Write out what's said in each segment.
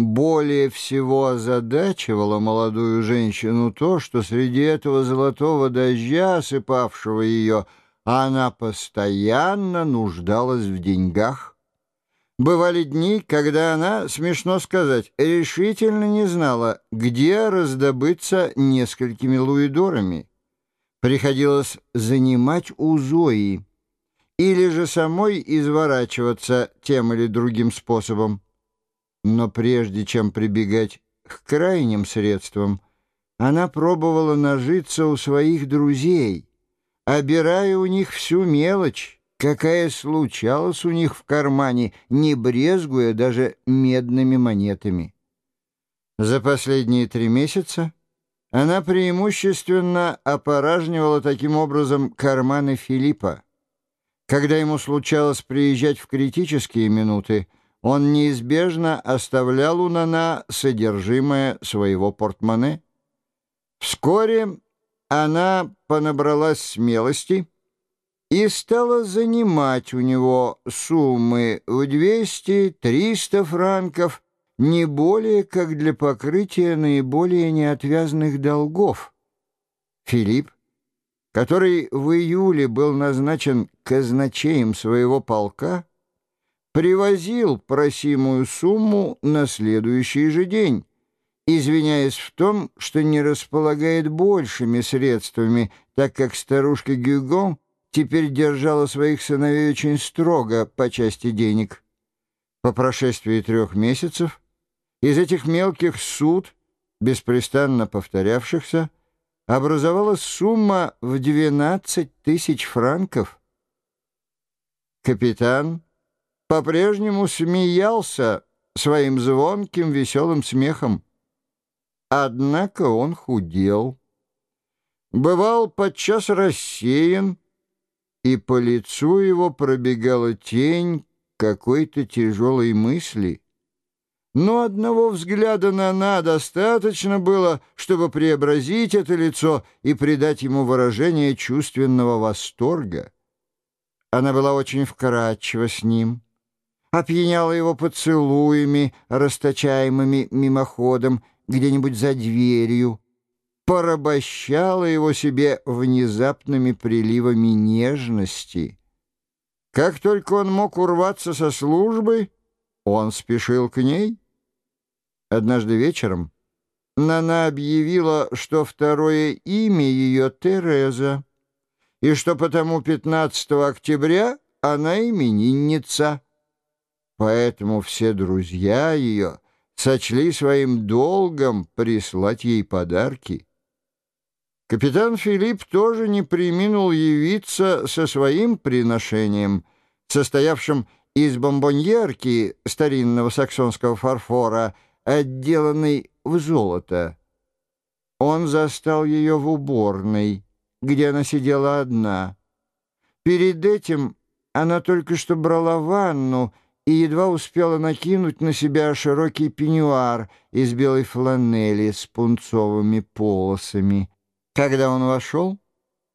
Более всего озадачивало молодую женщину то, что среди этого золотого дождя, осыпавшего ее, она постоянно нуждалась в деньгах. Бывали дни, когда она, смешно сказать, решительно не знала, где раздобыться несколькими луидорами. Приходилось занимать у Зои или же самой изворачиваться тем или другим способом. Но прежде чем прибегать к крайним средствам, она пробовала нажиться у своих друзей, обирая у них всю мелочь, какая случалась у них в кармане, не брезгуя даже медными монетами. За последние три месяца она преимущественно опоражнивала таким образом карманы Филиппа. Когда ему случалось приезжать в критические минуты, он неизбежно оставлял у Нана содержимое своего портмоне. Вскоре она понабралась смелости и стала занимать у него суммы в 200-300 франков, не более как для покрытия наиболее неотвязных долгов. Филипп, который в июле был назначен казначеем своего полка, привозил просимую сумму на следующий же день, извиняясь в том, что не располагает большими средствами, так как старушка Гюго теперь держала своих сыновей очень строго по части денег. По прошествии трех месяцев из этих мелких суд, беспрестанно повторявшихся, образовалась сумма в 12 тысяч франков. Капитан по-прежнему смеялся своим звонким веселым смехом. Однако он худел. Бывал подчас рассеян, и по лицу его пробегала тень какой-то тяжелой мысли. Но одного взгляда на «на» достаточно было, чтобы преобразить это лицо и придать ему выражение чувственного восторга. Она была очень вкрадчива с ним опьяняла его поцелуями, расточаемыми мимоходом где-нибудь за дверью, порабощала его себе внезапными приливами нежности. Как только он мог урваться со службы, он спешил к ней. Однажды вечером Нана объявила, что второе имя ее Тереза, и что потому 15 октября она именинница. Поэтому все друзья ее сочли своим долгом прислать ей подарки. Капитан Филипп тоже не приминул явиться со своим приношением, состоявшим из бомбоньерки старинного саксонского фарфора, отделанной в золото. Он застал ее в уборной, где она сидела одна. Перед этим она только что брала ванну и едва успела накинуть на себя широкий пеньюар из белой фланели с пунцовыми полосами. Когда он вошел,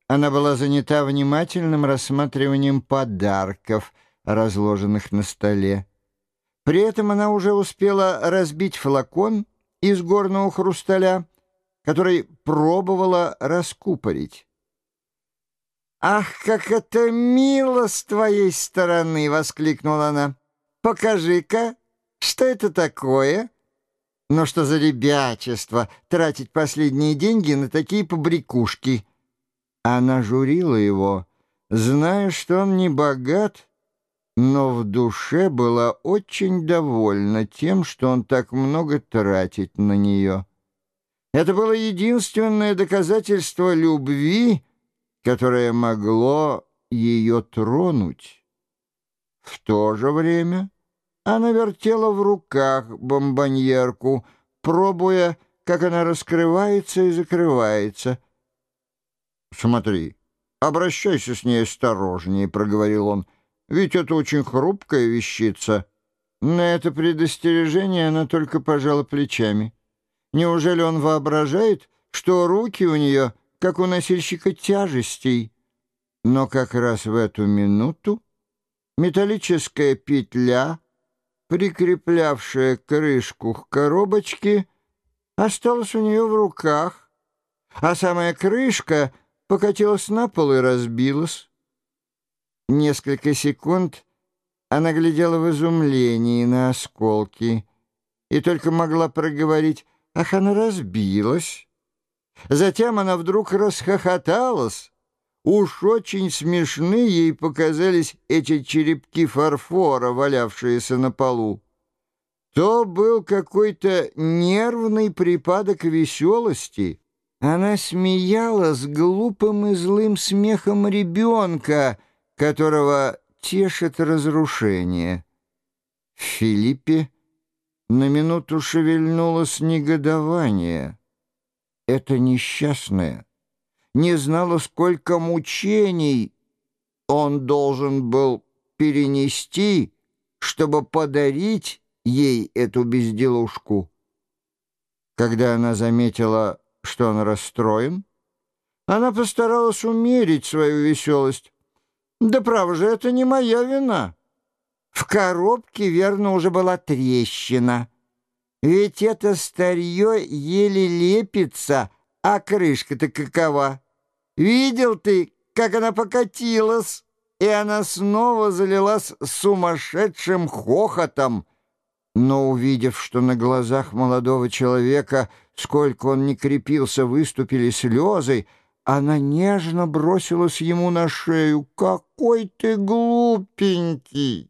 она была занята внимательным рассматриванием подарков, разложенных на столе. При этом она уже успела разбить флакон из горного хрусталя, который пробовала раскупорить. «Ах, как это мило с твоей стороны!» — воскликнула она. Покажи-ка, что это такое? Ну что за ребячество тратить последние деньги на такие побрякушки? Она журила его, зная, что он не богат, но в душе была очень довольна тем, что он так много тратит на нее. Это было единственное доказательство любви, которое могло ее тронуть. В то же время... Она вертела в руках бомбоньерку, пробуя, как она раскрывается и закрывается. «Смотри, обращайся с ней осторожнее», — проговорил он, — «ведь это очень хрупкая вещица». На это предостережение она только пожала плечами. Неужели он воображает, что руки у нее, как у носильщика тяжестей? Но как раз в эту минуту металлическая петля — прикреплявшая крышку к коробочке, осталась у нее в руках, а самая крышка покатилась на пол и разбилась. Несколько секунд она глядела в изумлении на осколки и только могла проговорить «Ах, она разбилась!» Затем она вдруг расхохоталась. Уж очень смешны ей показались эти черепки фарфора, валявшиеся на полу. То был какой-то нервный припадок веселости. Она смеялась глупым и злым смехом ребенка, которого тешит разрушение. Филиппе на минуту шевельнулось негодование. Это несчастное не знала, сколько мучений он должен был перенести, чтобы подарить ей эту безделушку. Когда она заметила, что он расстроен, она постаралась умерить свою веселость. «Да право же, это не моя вина. В коробке, верно, уже была трещина. Ведь это старье еле лепится, а крышка-то какова? Видел ты, как она покатилась?» И она снова залилась сумасшедшим хохотом, но, увидев, что на глазах молодого человека, сколько он не крепился, выступили слезы, она нежно бросилась ему на шею. «Какой ты глупенький!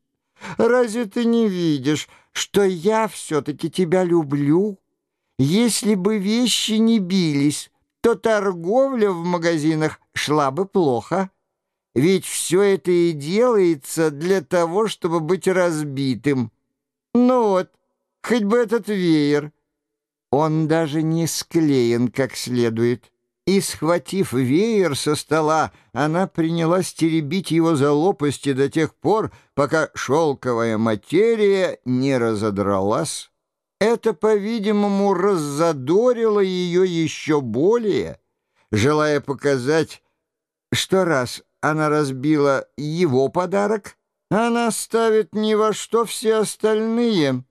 Разве ты не видишь, что я все-таки тебя люблю? Если бы вещи не бились, то торговля в магазинах шла бы плохо». Ведь все это и делается для того, чтобы быть разбитым. Ну вот, хоть бы этот веер. Он даже не склеен как следует. И, схватив веер со стола, она принялась теребить его за лопасти до тех пор, пока шелковая материя не разодралась. Это, по-видимому, раззадорило ее еще более, желая показать, что раз она разбила его подарок, она ставит ни во что все остальные.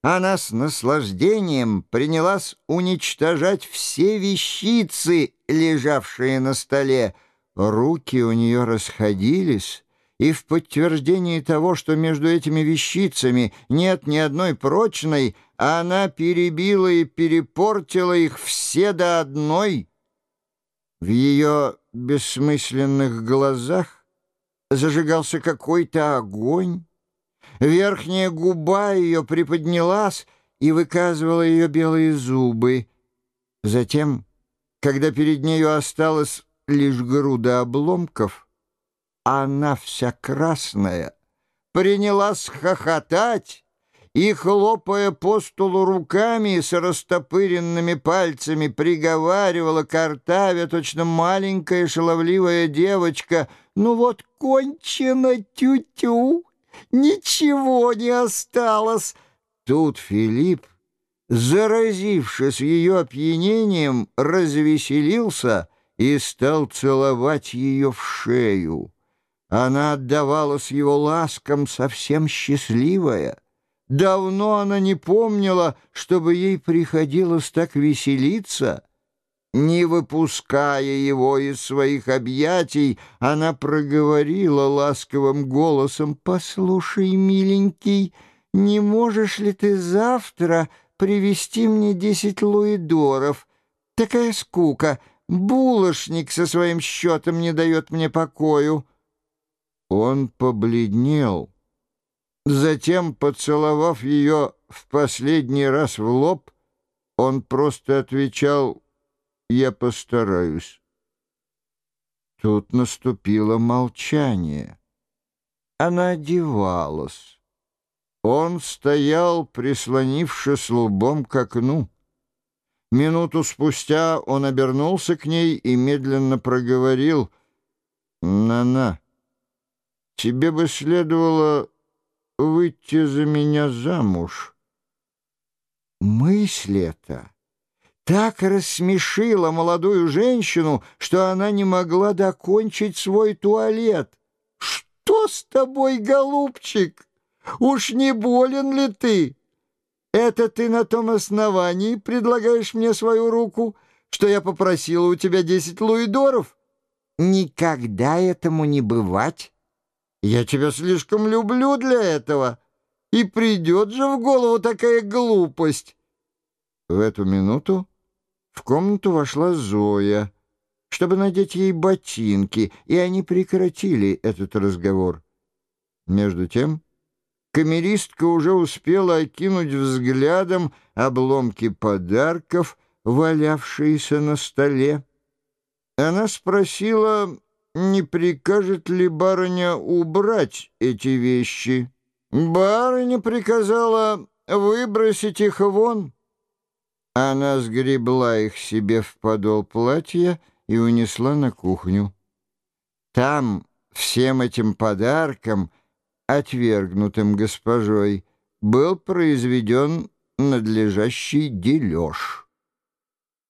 Она с наслаждением принялась уничтожать все вещицы, лежавшие на столе. Руки у нее расходились, и в подтверждении того, что между этими вещицами нет ни одной прочной, она перебила и перепортила их все до одной. В ее бессмысленных глазах зажигался какой-то огонь. Верхняя губа ее приподнялась и выказывала ее белые зубы. Затем, когда перед нею осталась лишь груда обломков, она вся красная принялась хохотать, и, хлопая по столу руками с растопыренными пальцами, приговаривала картавя, точно маленькая шаловливая девочка, «Ну вот кончено тю-тю, ничего не осталось!» Тут Филипп, заразившись ее опьянением, развеселился и стал целовать ее в шею. Она отдавалась его ласкам совсем счастливая. Давно она не помнила, чтобы ей приходилось так веселиться. Не выпуская его из своих объятий, она проговорила ласковым голосом, «Послушай, миленький, не можешь ли ты завтра привезти мне десять луидоров? Такая скука, булочник со своим счетом не дает мне покою». Он побледнел. Затем, поцеловав ее в последний раз в лоб, он просто отвечал «Я постараюсь». Тут наступило молчание. Она одевалась. Он стоял, прислонившись лбом к окну. Минуту спустя он обернулся к ней и медленно проговорил «На-на, тебе бы следовало выйти за меня замуж. Мысль эта так рассмешила молодую женщину, что она не могла докончить свой туалет. «Что с тобой, голубчик? Уж не болен ли ты? Это ты на том основании предлагаешь мне свою руку, что я попросила у тебя десять луидоров? Никогда этому не бывать. Я тебя слишком люблю для этого, и придет же в голову такая глупость. В эту минуту в комнату вошла Зоя, чтобы надеть ей ботинки, и они прекратили этот разговор. Между тем камеристка уже успела окинуть взглядом обломки подарков, валявшиеся на столе. Она спросила, не прикажет ли барыня убрать эти вещи. Барыня приказала выбросить их вон. Она сгребла их себе в подол платья и унесла на кухню. Там всем этим подарком, отвергнутым госпожой, был произведен надлежащий дележ.